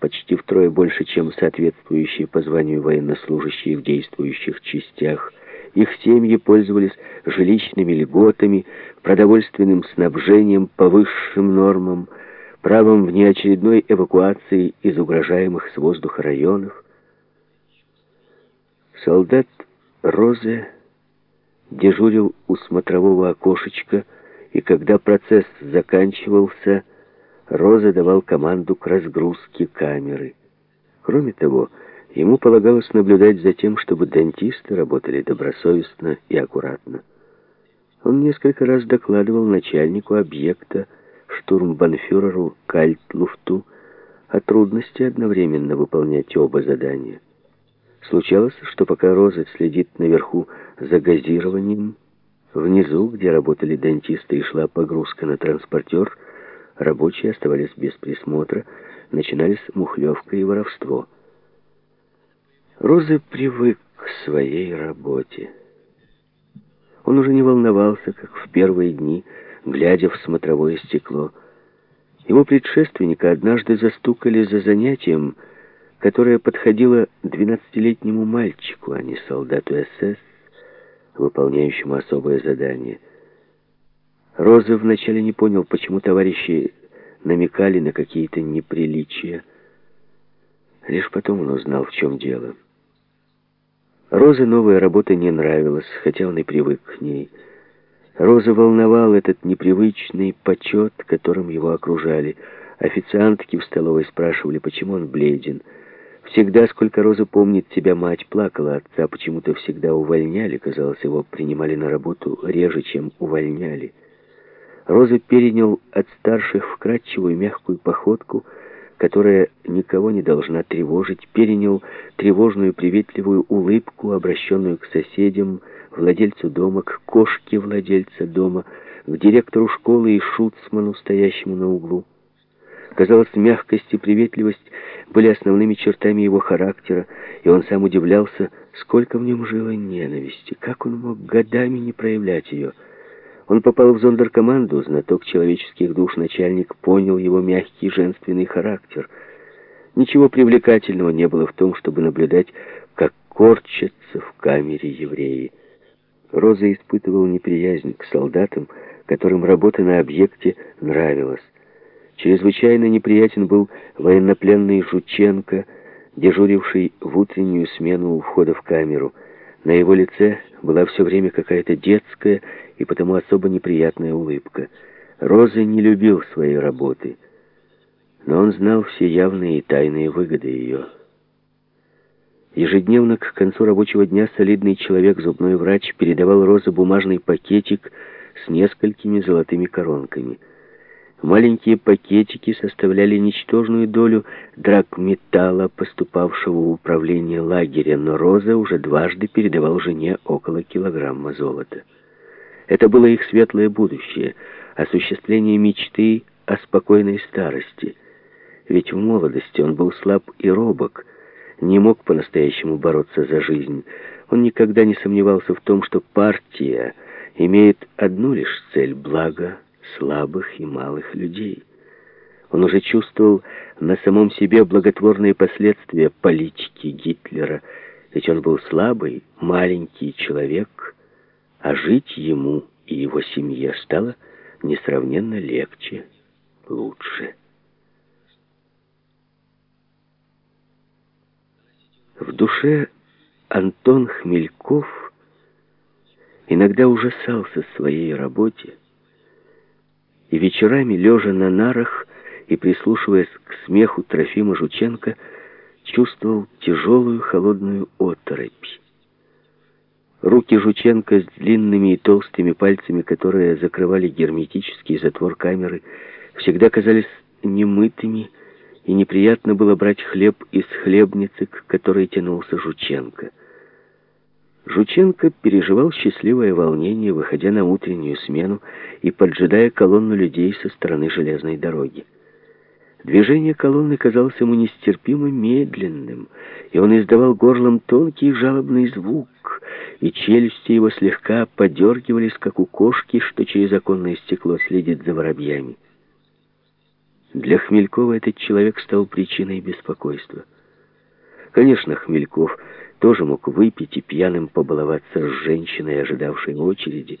почти втрое больше, чем соответствующие по званию военнослужащие в действующих частях. Их семьи пользовались жилищными льготами, продовольственным снабжением по высшим нормам, правом внеочередной эвакуации из угрожаемых с воздуха районов. Солдат Розе дежурил у смотрового окошечка, и когда процесс заканчивался, Роза давал команду к разгрузке камеры. Кроме того, ему полагалось наблюдать за тем, чтобы дантисты работали добросовестно и аккуратно. Он несколько раз докладывал начальнику объекта, штурмбанфюреру Кальтлуфту, о трудности одновременно выполнять оба задания. Случалось, что пока Роза следит наверху за газированием, внизу, где работали дантисты и шла погрузка на транспортер, рабочие оставались без присмотра, начинались мухлевка и воровство. Роза привык к своей работе. Он уже не волновался, как в первые дни, глядя в смотровое стекло. Его предшественника однажды застукали за занятием, которая подходила двенадцатилетнему мальчику, а не солдату СС, выполняющему особое задание. Роза вначале не понял, почему товарищи намекали на какие-то неприличия. Лишь потом он узнал, в чем дело. Розе новая работа не нравилась, хотя он и привык к ней. Роза волновал этот непривычный почет, которым его окружали. Официантки в столовой спрашивали, почему он бледен. Всегда, сколько Роза помнит себя, мать плакала, отца почему-то всегда увольняли, казалось, его принимали на работу реже, чем увольняли. Роза перенял от старших вкрадчивую мягкую походку, которая никого не должна тревожить, перенял тревожную приветливую улыбку, обращенную к соседям, владельцу дома, к кошке владельца дома, к директору школы и шуцману, стоящему на углу. Казалось, мягкость и приветливость были основными чертами его характера, и он сам удивлялся, сколько в нем жило ненависти, как он мог годами не проявлять ее. Он попал в зондеркоманду, знаток человеческих душ, начальник понял его мягкий женственный характер. Ничего привлекательного не было в том, чтобы наблюдать, как корчатся в камере евреи. Роза испытывал неприязнь к солдатам, которым работа на объекте нравилась. Чрезвычайно неприятен был военнопленный Жученко, дежуривший в утреннюю смену у входа в камеру. На его лице была все время какая-то детская и потому особо неприятная улыбка. Роза не любил своей работы, но он знал все явные и тайные выгоды ее. Ежедневно к концу рабочего дня солидный человек, зубной врач, передавал Розе бумажный пакетик с несколькими золотыми коронками – Маленькие пакетики составляли ничтожную долю драгметалла, поступавшего в управление лагеря, но Роза уже дважды передавал жене около килограмма золота. Это было их светлое будущее, осуществление мечты о спокойной старости. Ведь в молодости он был слаб и робок, не мог по-настоящему бороться за жизнь. Он никогда не сомневался в том, что партия имеет одну лишь цель — благо слабых и малых людей. Он уже чувствовал на самом себе благотворные последствия политики Гитлера, ведь он был слабый, маленький человек, а жить ему и его семье стало несравненно легче, лучше. В душе Антон Хмельков иногда ужасался своей работе, вечерами, лежа на нарах и прислушиваясь к смеху Трофима Жученко, чувствовал тяжелую холодную оторопь. Руки Жученко с длинными и толстыми пальцами, которые закрывали герметический затвор камеры, всегда казались немытыми, и неприятно было брать хлеб из хлебницы, к которой тянулся Жученко. Жученко переживал счастливое волнение, выходя на утреннюю смену и поджидая колонну людей со стороны железной дороги. Движение колонны казалось ему нестерпимо медленным, и он издавал горлом тонкий жалобный звук, и челюсти его слегка подергивались, как у кошки, что через оконное стекло следит за воробьями. Для Хмелькова этот человек стал причиной беспокойства. Конечно, Хмельков тоже мог выпить и пьяным побаловаться с женщиной, ожидавшей очереди,